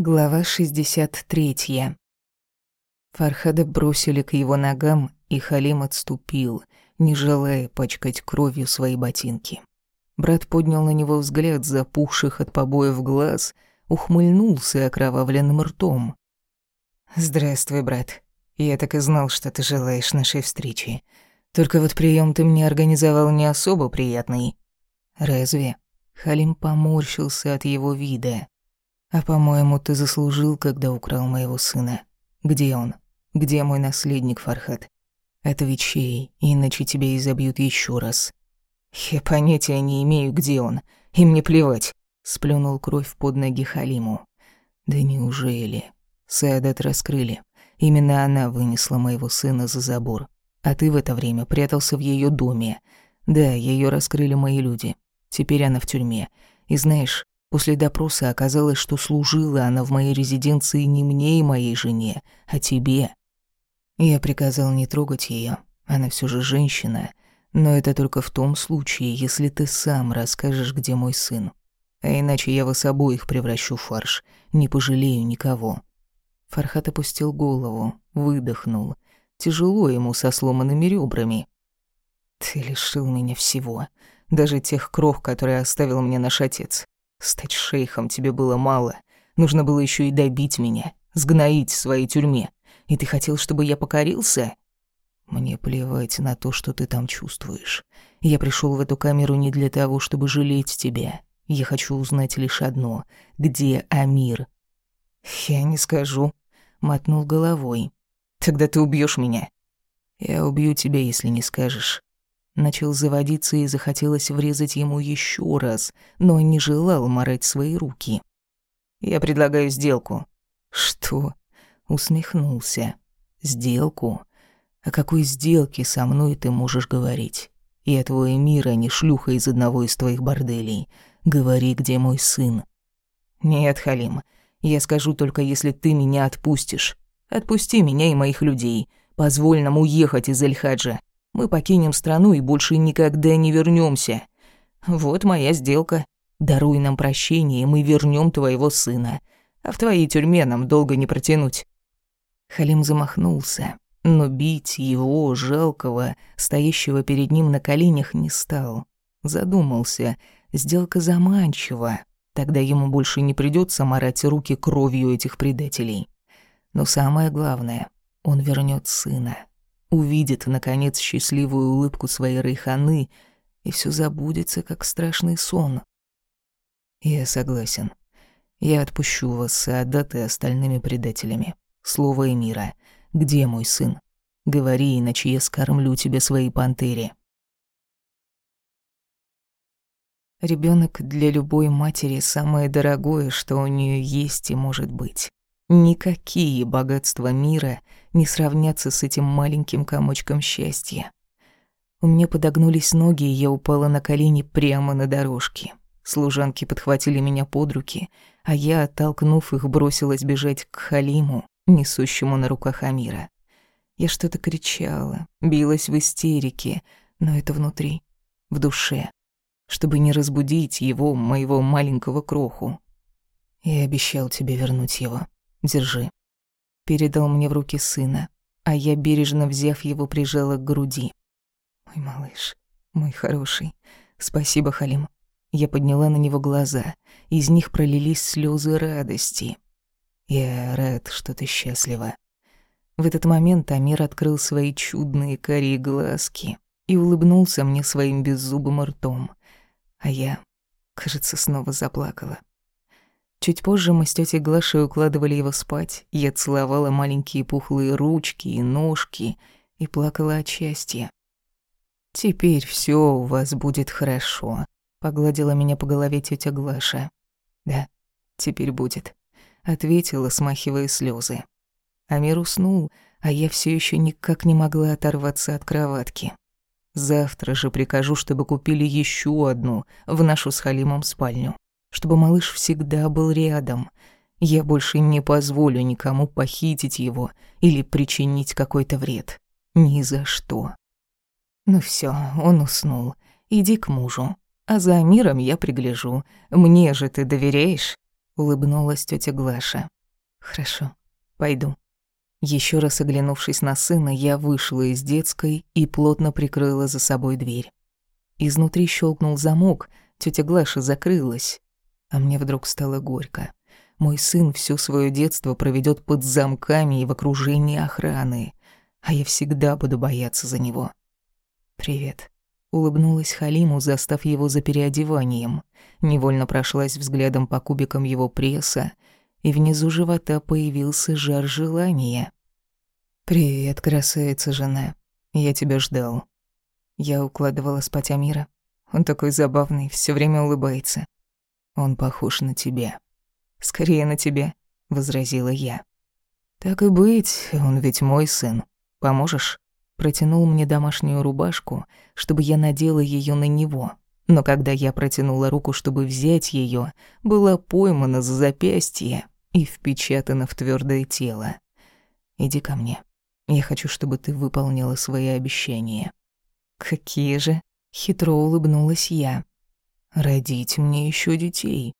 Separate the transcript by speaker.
Speaker 1: Глава 63. Фархада бросили к его ногам, и Халим отступил, не желая пачкать кровью свои ботинки. Брат поднял на него взгляд запухших от побоев глаз, ухмыльнулся окровавленным ртом. «Здравствуй, брат. Я так и знал, что ты желаешь нашей встречи. Только вот прием ты мне организовал не особо приятный». «Разве?» Халим поморщился от его вида. А по-моему, ты заслужил, когда украл моего сына. Где он? Где мой наследник, Фархат? Отвечай, иначе тебя изобьют еще раз. Я понятия не имею, где он. И мне плевать. Сплюнул кровь под ноги Халиму. Да неужели? Саадат раскрыли. Именно она вынесла моего сына за забор. А ты в это время прятался в ее доме. Да, ее раскрыли мои люди. Теперь она в тюрьме. И знаешь, После допроса оказалось, что служила она в моей резиденции не мне и моей жене, а тебе. Я приказал не трогать ее. Она все же женщина, но это только в том случае, если ты сам расскажешь, где мой сын. А иначе я вас обоих превращу в фарш, не пожалею никого. Фархат опустил голову, выдохнул. Тяжело ему со сломанными ребрами. Ты лишил меня всего, даже тех крох, которые оставил мне наш отец. Стать шейхом тебе было мало. Нужно было еще и добить меня, сгноить в своей тюрьме. И ты хотел, чтобы я покорился? Мне плевать на то, что ты там чувствуешь. Я пришел в эту камеру не для того, чтобы жалеть тебя. Я хочу узнать лишь одно. Где Амир? Я не скажу, мотнул головой. Тогда ты убьешь меня. Я убью тебя, если не скажешь. Начал заводиться и захотелось врезать ему еще раз, но не желал морать свои руки. «Я предлагаю сделку». «Что?» — усмехнулся. «Сделку? О какой сделке со мной ты можешь говорить? Я твой мир, а не шлюха из одного из твоих борделей. Говори, где мой сын». «Нет, Халим, я скажу только, если ты меня отпустишь. Отпусти меня и моих людей. Позволь нам уехать из Эльхаджа. Мы покинем страну и больше никогда не вернемся. Вот моя сделка. Даруй нам прощение, и мы вернем твоего сына. А в твоей тюрьме нам долго не протянуть». Халим замахнулся, но бить его, жалкого, стоящего перед ним на коленях, не стал. Задумался, сделка заманчива, тогда ему больше не придется морать руки кровью этих предателей. Но самое главное, он вернет сына увидит, наконец, счастливую улыбку своей Рейханы, и все забудется, как страшный сон. Я согласен. Я отпущу вас с Адат и остальными предателями. Слово Эмира. Где мой сын? Говори, иначе я скормлю тебе своей пантере. Ребенок для любой матери самое дорогое, что у нее есть и может быть. Никакие богатства мира не сравнятся с этим маленьким комочком счастья. У меня подогнулись ноги, и я упала на колени прямо на дорожке. Служанки подхватили меня под руки, а я, оттолкнув их, бросилась бежать к Халиму, несущему на руках Амира. Я что-то кричала, билась в истерике, но это внутри, в душе, чтобы не разбудить его, моего маленького кроху. Я обещал тебе вернуть его. Держи». Передал мне в руки сына, а я, бережно взяв его, прижала к груди. «Мой малыш, мой хороший, спасибо, Халим». Я подняла на него глаза, из них пролились слезы радости. «Я рад, что ты счастлива». В этот момент Амир открыл свои чудные карие глазки и улыбнулся мне своим беззубым ртом, а я, кажется, снова заплакала. Чуть позже мы с тетей Глашей укладывали его спать. Я целовала маленькие пухлые ручки и ножки и плакала от счастья. «Теперь все у вас будет хорошо», — погладила меня по голове тетя Глаша. «Да, теперь будет», — ответила, смахивая слезы. Амир уснул, а я все еще никак не могла оторваться от кроватки. Завтра же прикажу, чтобы купили еще одну в нашу с Халимом спальню чтобы малыш всегда был рядом. Я больше не позволю никому похитить его или причинить какой-то вред. Ни за что. Ну все, он уснул. Иди к мужу. А за миром я пригляжу. Мне же ты доверяешь? улыбнулась тетя Глаша. Хорошо, пойду. Еще раз оглянувшись на сына, я вышла из детской и плотно прикрыла за собой дверь. Изнутри щелкнул замок, тетя Глаша закрылась, а мне вдруг стало горько. Мой сын все свое детство проведет под замками и в окружении охраны, а я всегда буду бояться за него. «Привет», — улыбнулась Халиму, застав его за переодеванием. Невольно прошлась взглядом по кубикам его пресса, и внизу живота появился жар желания. «Привет, красавица жена. Я тебя ждал». Я укладывала спать Амира. Он такой забавный, все время улыбается. Он похож на тебя. «Скорее на тебя», — возразила я. «Так и быть, он ведь мой сын. Поможешь?» Протянул мне домашнюю рубашку, чтобы я надела ее на него. Но когда я протянула руку, чтобы взять ее, была поймана за запястье и впечатана в твердое тело. «Иди ко мне. Я хочу, чтобы ты выполнила свои обещания». «Какие же?» — хитро улыбнулась я. «Родить мне еще детей»,